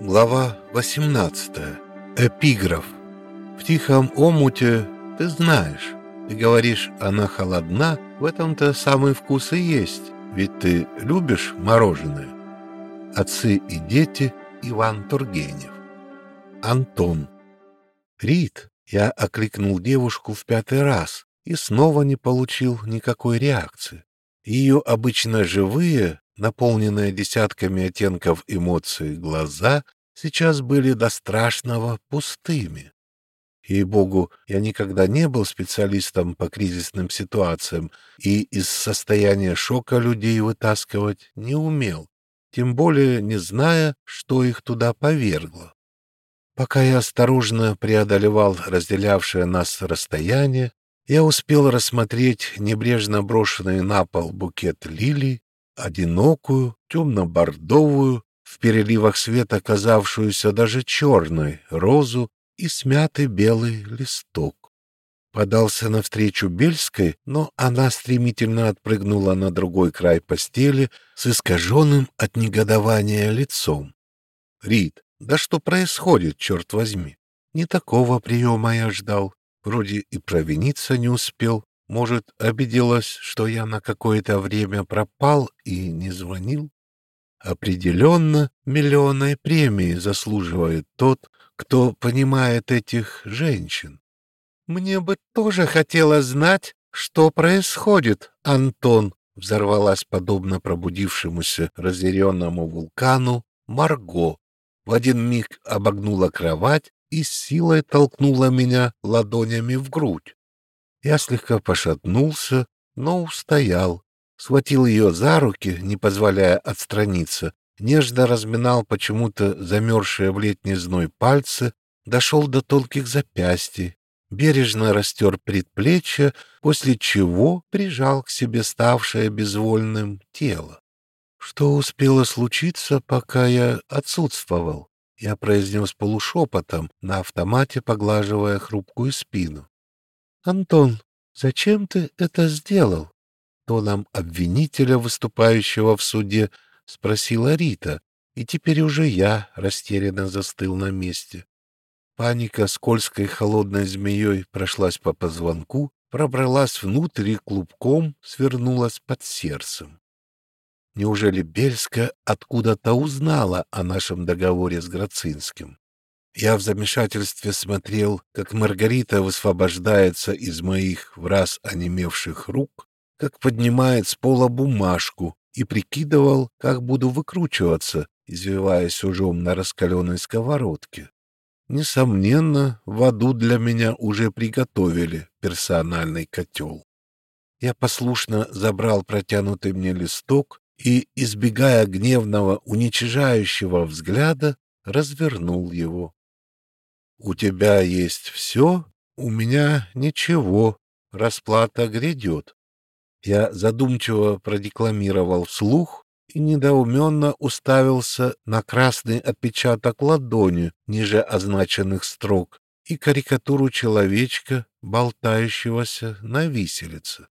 Глава 18. Эпиграф. В тихом омуте ты знаешь. Ты говоришь, она холодна, в этом-то самый вкус и есть, ведь ты любишь мороженое. Отцы и дети Иван Тургенев. Антон. Рит, я окликнул девушку в пятый раз и снова не получил никакой реакции. Ее обычно живые, наполненные десятками оттенков эмоций глаза, сейчас были до страшного пустыми. Ей-богу, я никогда не был специалистом по кризисным ситуациям и из состояния шока людей вытаскивать не умел, тем более не зная, что их туда повергло. Пока я осторожно преодолевал разделявшее нас расстояние, я успел рассмотреть небрежно брошенный на пол букет лилий, одинокую, темно-бордовую, в переливах света казавшуюся даже черной, розу и смятый белый листок. Подался навстречу Бельской, но она стремительно отпрыгнула на другой край постели с искаженным от негодования лицом. «Рит, да что происходит, черт возьми? Не такого приема я ждал. Вроде и провиниться не успел. Может, обиделась, что я на какое-то время пропал и не звонил? Определенно, миллионной премии заслуживает тот, кто понимает этих женщин. Мне бы тоже хотелось знать, что происходит, Антон, взорвалась подобно пробудившемуся разъяренному вулкану Марго. В один миг обогнула кровать и силой толкнула меня ладонями в грудь. Я слегка пошатнулся, но устоял, схватил ее за руки, не позволяя отстраниться, нежно разминал почему-то замерзшие в летний зной пальцы, дошел до тонких запястий, бережно растер предплечье, после чего прижал к себе ставшее безвольным тело. Что успело случиться, пока я отсутствовал? Я произнес полушепотом, на автомате поглаживая хрупкую спину. «Антон, зачем ты это сделал?» Тоном обвинителя, выступающего в суде, — спросила Рита, и теперь уже я растерянно застыл на месте. Паника скользкой холодной змеей прошлась по позвонку, пробралась внутрь и клубком свернулась под сердцем. Неужели Бельска откуда-то узнала о нашем договоре с Грацинским? Я в замешательстве смотрел, как Маргарита высвобождается из моих в раз онемевших рук, как поднимает с пола бумажку, и прикидывал, как буду выкручиваться, извиваясь ужом на раскаленной сковородке. Несомненно, в аду для меня уже приготовили персональный котел. Я послушно забрал протянутый мне листок и, избегая гневного, уничижающего взгляда, развернул его. «У тебя есть все, у меня ничего, расплата грядет. Я задумчиво продекламировал вслух и недоуменно уставился на красный отпечаток ладони ниже означенных строк и карикатуру человечка, болтающегося на виселице.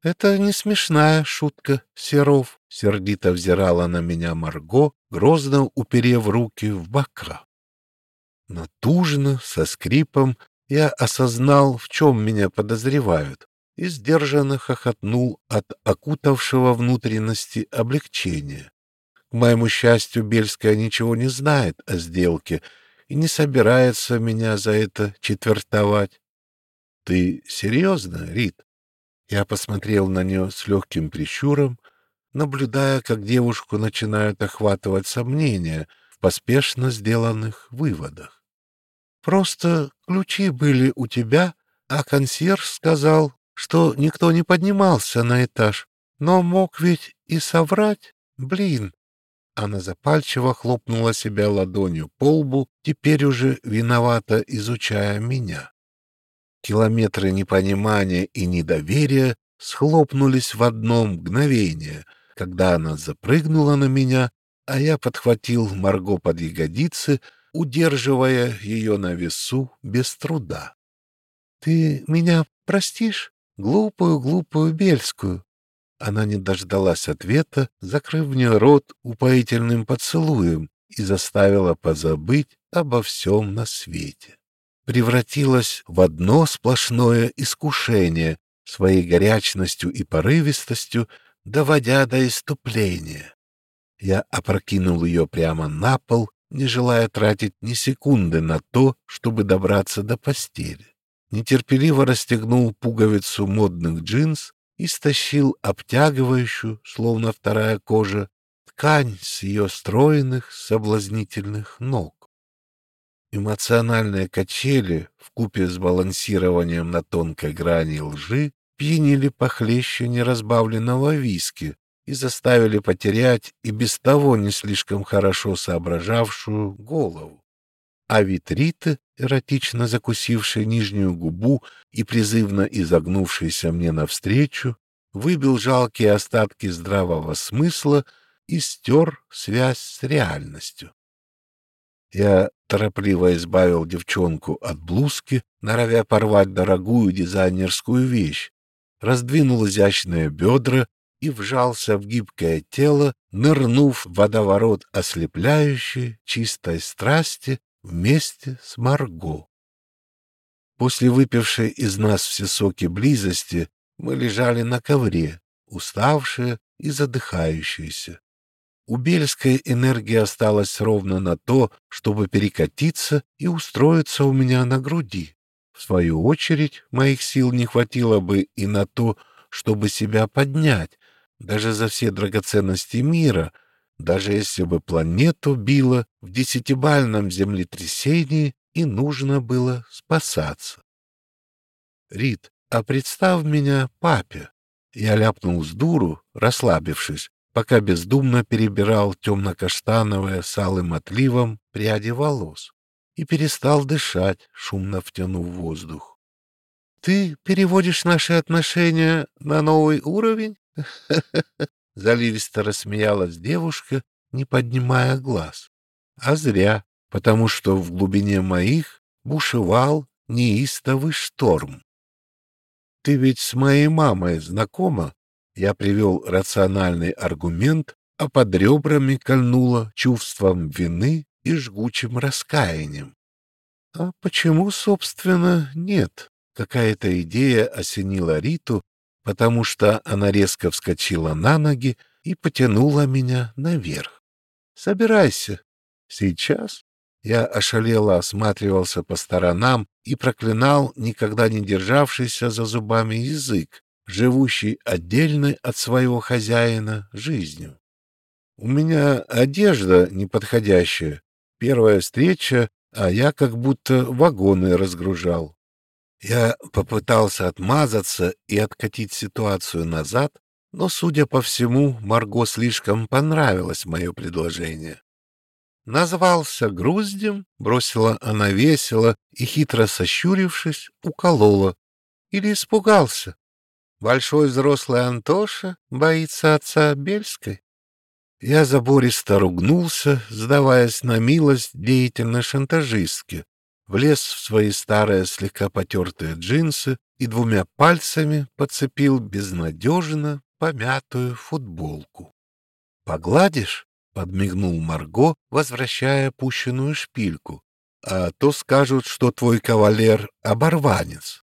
— Это не смешная шутка, Серов, — сердито взирала на меня Марго, грозно уперев руки в бока. Натужно, со скрипом, я осознал, в чем меня подозревают и сдержанно хохотнул от окутавшего внутренности облегчения. К моему счастью, Бельская ничего не знает о сделке и не собирается меня за это четвертовать. — Ты серьезно, Рит? Я посмотрел на нее с легким прищуром, наблюдая, как девушку начинают охватывать сомнения в поспешно сделанных выводах. — Просто ключи были у тебя, а консьерж сказал, что никто не поднимался на этаж, но мог ведь и соврать. Блин. Она запальчиво хлопнула себя ладонью по лбу, теперь уже виновато изучая меня. Километры непонимания и недоверия схлопнулись в одно мгновение, когда она запрыгнула на меня, а я подхватил Марго под ягодицы, удерживая ее на весу без труда. — Ты меня простишь? Глупую-глупую Бельскую. Она не дождалась ответа, закрыв мне рот упоительным поцелуем, и заставила позабыть обо всем на свете. Превратилась в одно сплошное искушение своей горячностью и порывистостью, доводя до иступления. Я опрокинул ее прямо на пол, не желая тратить ни секунды на то, чтобы добраться до постели. Нетерпеливо расстегнул пуговицу модных джинс и стащил обтягивающую, словно вторая кожа, ткань с ее стройных, соблазнительных ног. Эмоциональные качели в купе с балансированием на тонкой грани лжи пьянили похлеще неразбавленного виски и заставили потерять и без того не слишком хорошо соображавшую голову. А Витрита, эротично закусившая нижнюю губу и призывно изогнувшийся мне навстречу, выбил жалкие остатки здравого смысла и стер связь с реальностью. Я торопливо избавил девчонку от блузки, норовя порвать дорогую дизайнерскую вещь, раздвинул изящные бедра и вжался в гибкое тело, нырнув в водоворот ослепляющей, чистой страсти вместе с Марго. После выпившей из нас все соки близости мы лежали на ковре, уставшие и задыхающиеся. У Бельской энергия осталась ровно на то, чтобы перекатиться и устроиться у меня на груди. В свою очередь, моих сил не хватило бы и на то, чтобы себя поднять, даже за все драгоценности мира, даже если бы планету било в десятибальном землетрясении и нужно было спасаться. Рит, а представь меня папе. Я ляпнул с дуру, расслабившись, пока бездумно перебирал темно-каштановые с алым отливом пряди волос и перестал дышать, шумно втянув воздух. — Ты переводишь наши отношения на новый уровень? — заливисто рассмеялась девушка, не поднимая глаз. А зря, потому что в глубине моих бушевал неистовый шторм. — Ты ведь с моей мамой знакома? Я привел рациональный аргумент, а под ребрами кольнуло чувством вины и жгучим раскаянием. А почему, собственно, нет? Какая-то идея осенила Риту, потому что она резко вскочила на ноги и потянула меня наверх. «Собирайся. Сейчас?» Я ошалело осматривался по сторонам и проклинал никогда не державшийся за зубами язык, живущий отдельной от своего хозяина жизнью. У меня одежда неподходящая, первая встреча, а я как будто вагоны разгружал. Я попытался отмазаться и откатить ситуацию назад, но, судя по всему, Марго слишком понравилось мое предложение. Назвался груздем, бросила она весело и, хитро сощурившись, уколола. Или испугался. Большой взрослый Антоша боится отца Бельской. Я забористо ругнулся, сдаваясь на милость деятельной шантажистки, влез в свои старые слегка потертые джинсы и двумя пальцами подцепил безнадежно помятую футболку. «Погладишь?» — подмигнул Марго, возвращая пущенную шпильку. «А то скажут, что твой кавалер — оборванец».